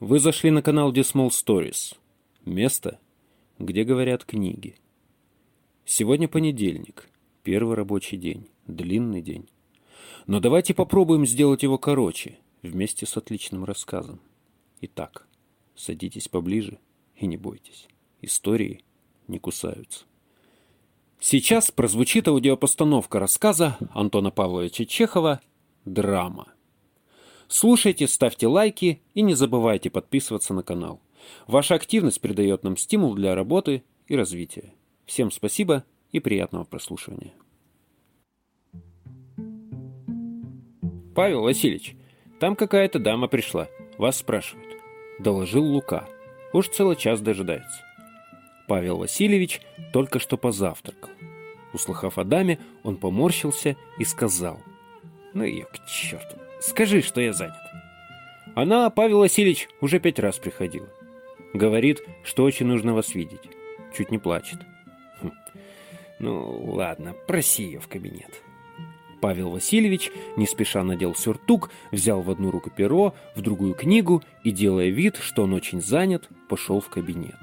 Вы зашли на канал Dismal Stories. Место, где говорят книги. Сегодня понедельник, первый рабочий день, длинный день. Но давайте попробуем сделать его короче, вместе с отличным рассказом. Итак, садитесь поближе и не бойтесь. Истории не кусаются. Сейчас прозвучит аудиопостановка рассказа Антона Павловича Чехова «Драма». Слушайте, ставьте лайки и не забывайте подписываться на канал. Ваша активность придает нам стимул для работы и развития. Всем спасибо и приятного прослушивания. Павел Васильевич, там какая-то дама пришла. Вас спрашивают. Доложил Лука. Уж целый час дожидается. Павел Васильевич только что позавтракал. Услыхав о даме, он поморщился и сказал. Ну ее к черту. Скажи, что я занят. Она, Павел Васильевич, уже пять раз приходила. Говорит, что очень нужно вас видеть. Чуть не плачет. Хм. Ну, ладно, проси ее в кабинет. Павел Васильевич не спеша надел сюртук, взял в одну руку перо, в другую книгу и, делая вид, что он очень занят, пошел в кабинет.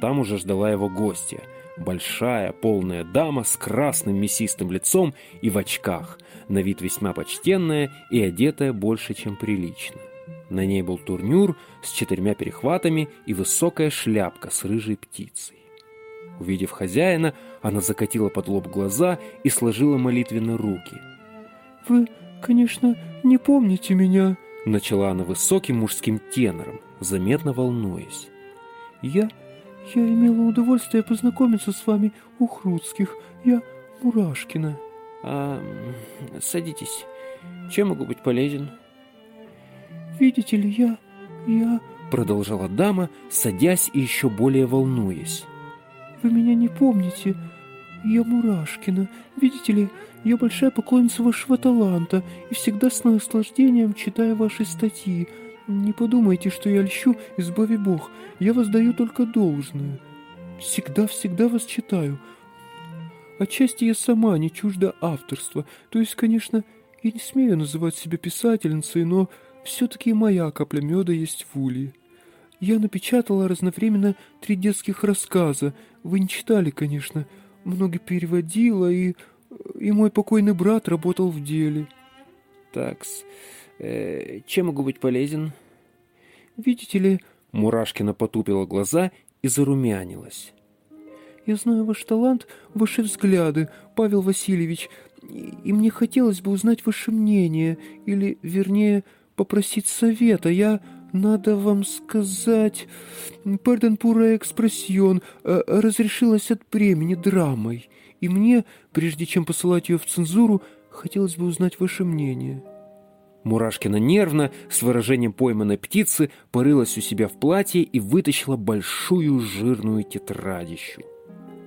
Там уже ждала его гостья – Большая, полная дама с красным мясистым лицом и в очках, на вид весьма почтенная и одетая больше, чем прилично. На ней был турнюр с четырьмя перехватами и высокая шляпка с рыжей птицей. Увидев хозяина, она закатила под лоб глаза и сложила молитвенно руки. «Вы, конечно, не помните меня», — начала она высоким мужским тенором, заметно волнуясь. «Я «Я имела удовольствие познакомиться с вами у Хруцких. Я Мурашкина». «А, садитесь. Чем могу быть полезен?» «Видите ли, я... я...» Продолжала дама, садясь и еще более волнуясь. «Вы меня не помните. Я Мурашкина. Видите ли, я большая поклонница вашего таланта и всегда с наслаждением читаю ваши статьи». Не подумайте, что я льщу, избави Бог. Я вас даю только должное. Всегда-всегда вас читаю. Отчасти я сама не чужда авторства. То есть, конечно, я не смею называть себя писательницей, но все-таки моя капля меда есть в улье. Я напечатала разновременно три детских рассказа. Вы не читали, конечно. Много переводила, и, и мой покойный брат работал в деле. Такс. Э, чем могу быть полезен? Видите ли, Мурашкина потупила глаза и зарумянилась. Я знаю ваш талант, ваши взгляды, Павел Васильевич, и мне хотелось бы узнать ваше мнение, или, вернее, попросить совета. Я, надо вам сказать, пардон пура экспрессион, э, разрешилась от бремени драмой, и мне, прежде чем посылать ее в цензуру, хотелось бы узнать ваше мнение». Мурашкина нервно, с выражением пойманной птицы, порылась у себя в платье и вытащила большую жирную тетрадищу.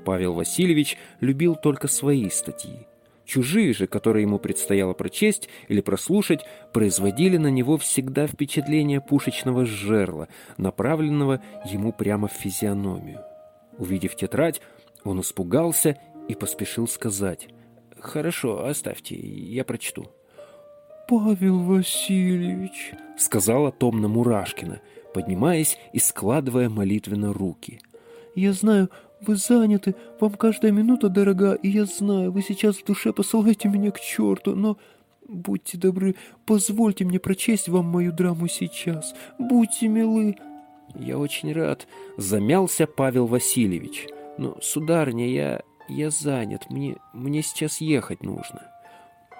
Павел Васильевич любил только свои статьи. Чужие же, которые ему предстояло прочесть или прослушать, производили на него всегда впечатление пушечного жерла, направленного ему прямо в физиономию. Увидев тетрадь, он испугался и поспешил сказать «Хорошо, оставьте, я прочту». «Павел Васильевич», — сказала томно Мурашкина, поднимаясь и складывая молитвенно руки. «Я знаю, вы заняты, вам каждая минута дорога, и я знаю, вы сейчас в душе посылаете меня к черту, но будьте добры, позвольте мне прочесть вам мою драму сейчас. Будьте милы». «Я очень рад», — замялся Павел Васильевич. «Но, сударыня, я... я занят, мне... мне сейчас ехать нужно».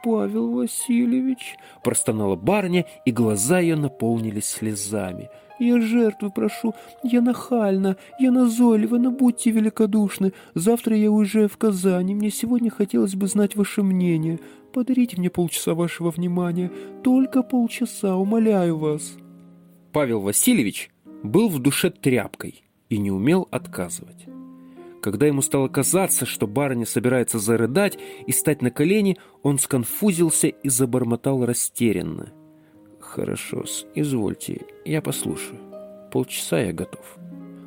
Павел Васильевич!» — простонала барыня, и глаза ее наполнились слезами. «Я жертвы прошу, я нахальна, я назойлива, но будьте великодушны. Завтра я уезжаю в Казани, мне сегодня хотелось бы знать ваше мнение. Подарите мне полчаса вашего внимания, только полчаса, умоляю вас». Павел Васильевич был в душе тряпкой и не умел отказывать. Когда ему стало казаться, что барыня собирается зарыдать и стать на колени, он сконфузился и забормотал растерянно. «Хорошо, извольте, я послушаю. Полчаса я готов».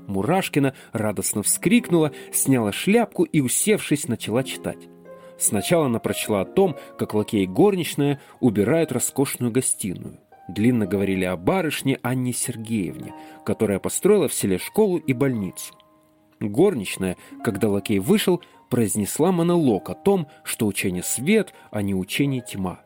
Мурашкина радостно вскрикнула, сняла шляпку и, усевшись, начала читать. Сначала она прочла о том, как лакей горничная убирают роскошную гостиную. Длинно говорили о барышне Анне Сергеевне, которая построила в селе школу и больницу. Горничная, когда лакей вышел, произнесла монолог о том, что учение свет, а не учение тьма.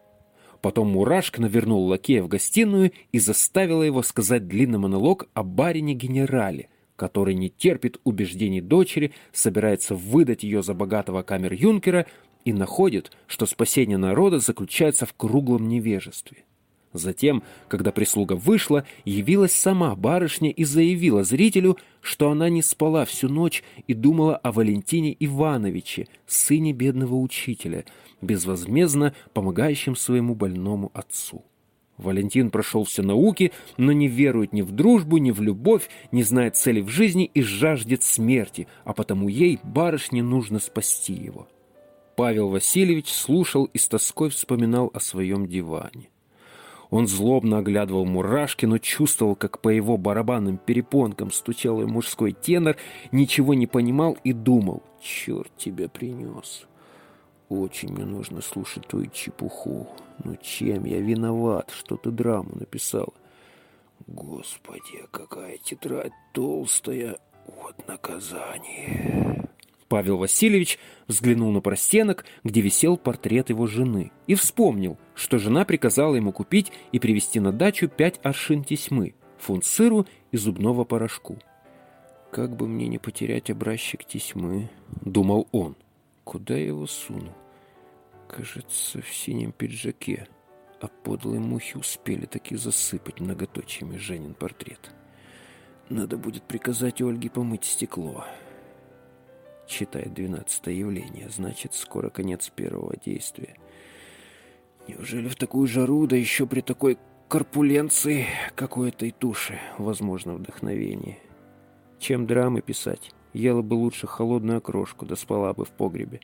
Потом Мурашкина вернул лакея в гостиную и заставила его сказать длинный монолог о барине-генерале, который не терпит убеждений дочери, собирается выдать ее за богатого камер-юнкера и находит, что спасение народа заключается в круглом невежестве. Затем, когда прислуга вышла, явилась сама барышня и заявила зрителю, что она не спала всю ночь и думала о Валентине Ивановиче, сыне бедного учителя, безвозмездно помогающем своему больному отцу. Валентин прошел все науки, но не верует ни в дружбу, ни в любовь, не знает цели в жизни и жаждет смерти, а потому ей, барышне, нужно спасти его. Павел Васильевич слушал и с тоской вспоминал о своем диване. Он злобно оглядывал мурашки, но чувствовал, как по его барабанным перепонкам стучал мужской тенор, ничего не понимал и думал, «Черт тебя принес! Очень мне нужно слушать твою чепуху. Ну чем я виноват, что ты драму написал? Господи, какая тетрадь толстая! Вот наказание!» Павел Васильевич взглянул на простенок, где висел портрет его жены, и вспомнил, что жена приказала ему купить и привезти на дачу пять аршин тесьмы, фунт сыру и зубного порошку. «Как бы мне не потерять образчик тесьмы», — думал он. «Куда я его суну? Кажется, в синем пиджаке, а подлые мухи успели таки засыпать многоточиями Женин портрет. Надо будет приказать Ольге помыть стекло» читает двенадцатое явление, значит, скоро конец первого действия. Неужели в такую жару, да еще при такой корпуленции, как у этой туши, возможно вдохновение? Чем драмы писать? Ела бы лучше холодную окрошку, да спала бы в погребе.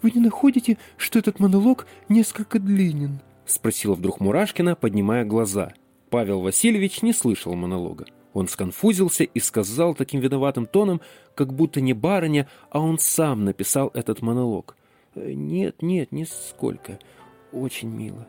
«Вы не находите, что этот монолог несколько длинен?» — спросила вдруг Мурашкина, поднимая глаза. Павел Васильевич не слышал монолога. Он сконфузился и сказал таким виноватым тоном, как будто не барыня, а он сам написал этот монолог. «Э, «Нет, нет, нисколько. Очень мило».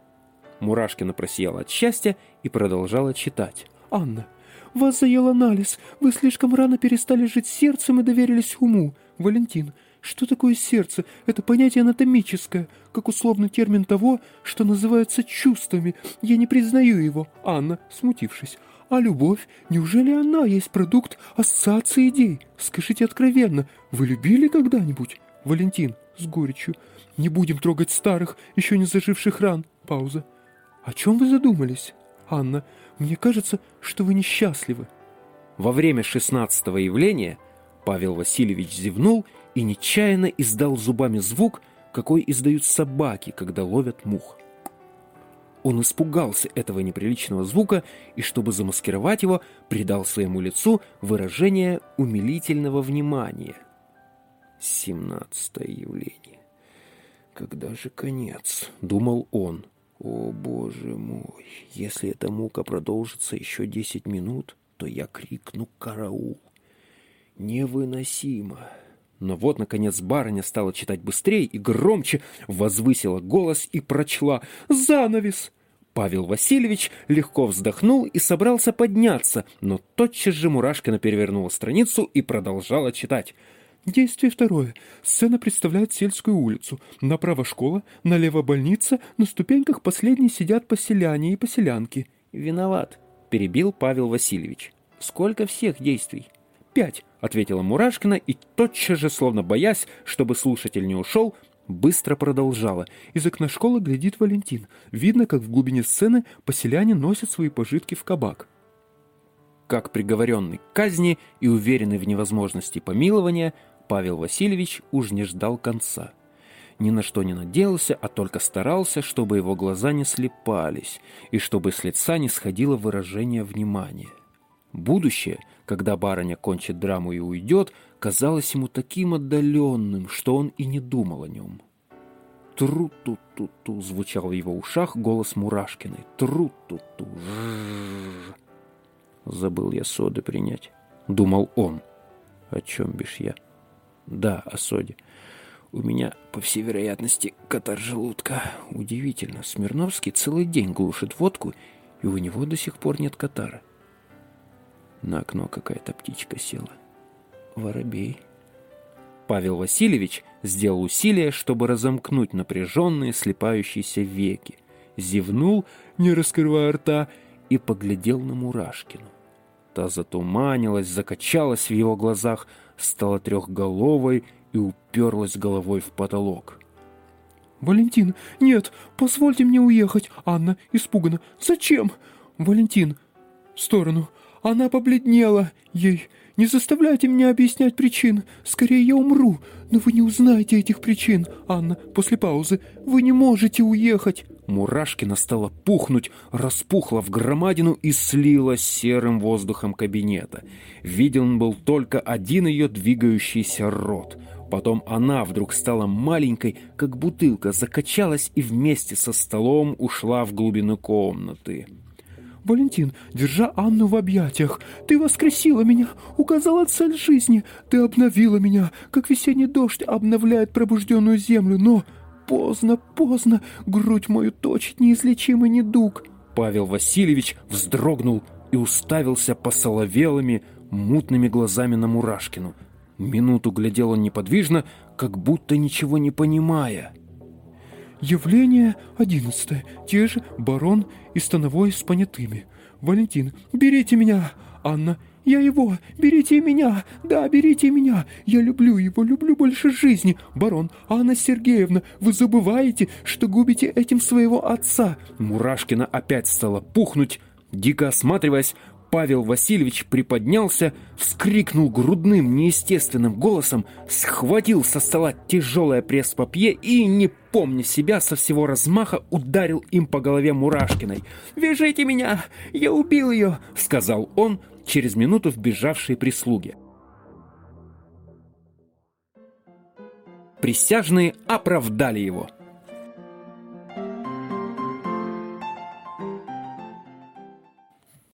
Мурашкина просияла от счастья и продолжала читать. «Анна, вас заел анализ. Вы слишком рано перестали жить сердцем и доверились уму. Валентин, что такое сердце? Это понятие анатомическое, как условный термин того, что называется чувствами. Я не признаю его. Анна, смутившись, а любовь, неужели она есть продукт ассоциации идей? Скажите откровенно, вы любили когда-нибудь? Валентин, с горечью. Не будем трогать старых, еще не заживших ран. Пауза. О чем вы задумались? Анна, мне кажется, что вы несчастливы. Во время шестнадцатого явления Павел Васильевич зевнул и нечаянно издал зубами звук, какой издают собаки, когда ловят мух. Он испугался этого неприличного звука и, чтобы замаскировать его, придал своему лицу выражение умилительного внимания. Семнадцатое явление. «Когда же конец?» — думал он. «О, боже мой! Если эта мука продолжится еще десять минут, то я крикну «караул!» Невыносимо!» Но вот, наконец, барыня стала читать быстрее и громче, возвысила голос и прочла «Занавес!». Павел Васильевич легко вздохнул и собрался подняться, но тотчас же Мурашкина перевернула страницу и продолжала читать. Действие второе. Сцена представляет сельскую улицу. Направо школа, налево больница, на ступеньках последние сидят поселяне и поселянки. «Виноват», — перебил Павел Васильевич. «Сколько всех действий?» «Пять», — ответила Мурашкина и тотчас же, словно боясь, чтобы слушатель не ушел, быстро продолжала. Из окна школы глядит Валентин. Видно, как в глубине сцены поселяне носят свои пожитки в кабак. Как приговоренный к казни и уверенный в невозможности помилования, Павел Васильевич уж не ждал конца. Ни на что не надеялся, а только старался, чтобы его глаза не слепались и чтобы с лица не сходило выражение внимания. Будущее, когда барыня кончит драму и уйдет, казалось ему таким отдаленным, что он и не думал о нем. «Тру-ту-ту-ту» звучал в его ушах голос Мурашкиной. «Тру-ту-ту». «Забыл я соды принять», — думал он. «О чем бишь я?» «Да, о соде. У меня, по всей вероятности, катар желудка. Удивительно, Смирновский целый день глушит водку и у него до сих пор нет катара. На окно какая-то птичка села. Воробей. Павел Васильевич сделал усилие, чтобы разомкнуть напряженные слепающиеся веки. Зевнул, не раскрывая рта, и поглядел на Мурашкину. Та затуманилась, закачалась в его глазах, стала трехголовой и уперлась головой в потолок. «Валентин, нет, позвольте мне уехать!» Анна испугана. «Зачем?» «Валентин, в сторону. Она побледнела. Ей не заставляйте меня объяснять причин. Скорее я умру. Но вы не узнаете этих причин. Анна, после паузы. Вы не можете уехать. Мурашкина стала пухнуть, распухла в громадину и слилась серым воздухом кабинета. Виден был только один ее двигающийся рот. Потом она вдруг стала маленькой, как бутылка, закачалась и вместе со столом ушла в глубину комнаты. Валентин, держа Анну в объятиях, ты воскресила меня, указала цель жизни, ты обновила меня, как весенний дождь обновляет пробужденную землю, но поздно, поздно, грудь мою точит неизлечимый недуг». Павел Васильевич вздрогнул и уставился посоловелыми, мутными глазами на Мурашкину. Минуту глядел он неподвижно, как будто ничего не понимая. Явление одиннадцатое. Те же барон и становой с понятыми. Валентин, берите меня. Анна, я его. Берите меня. Да, берите меня. Я люблю его, люблю больше жизни. Барон, Анна Сергеевна, вы забываете, что губите этим своего отца. Мурашкина опять стала пухнуть, дико осматриваясь, Павел Васильевич приподнялся, вскрикнул грудным, неестественным голосом, схватил со стола тяжелое пресс-папье и, не помня себя, со всего размаха ударил им по голове Мурашкиной. «Вяжите меня! Я убил ее!» — сказал он, через минуту вбежавшей прислуги. Присяжные оправдали его —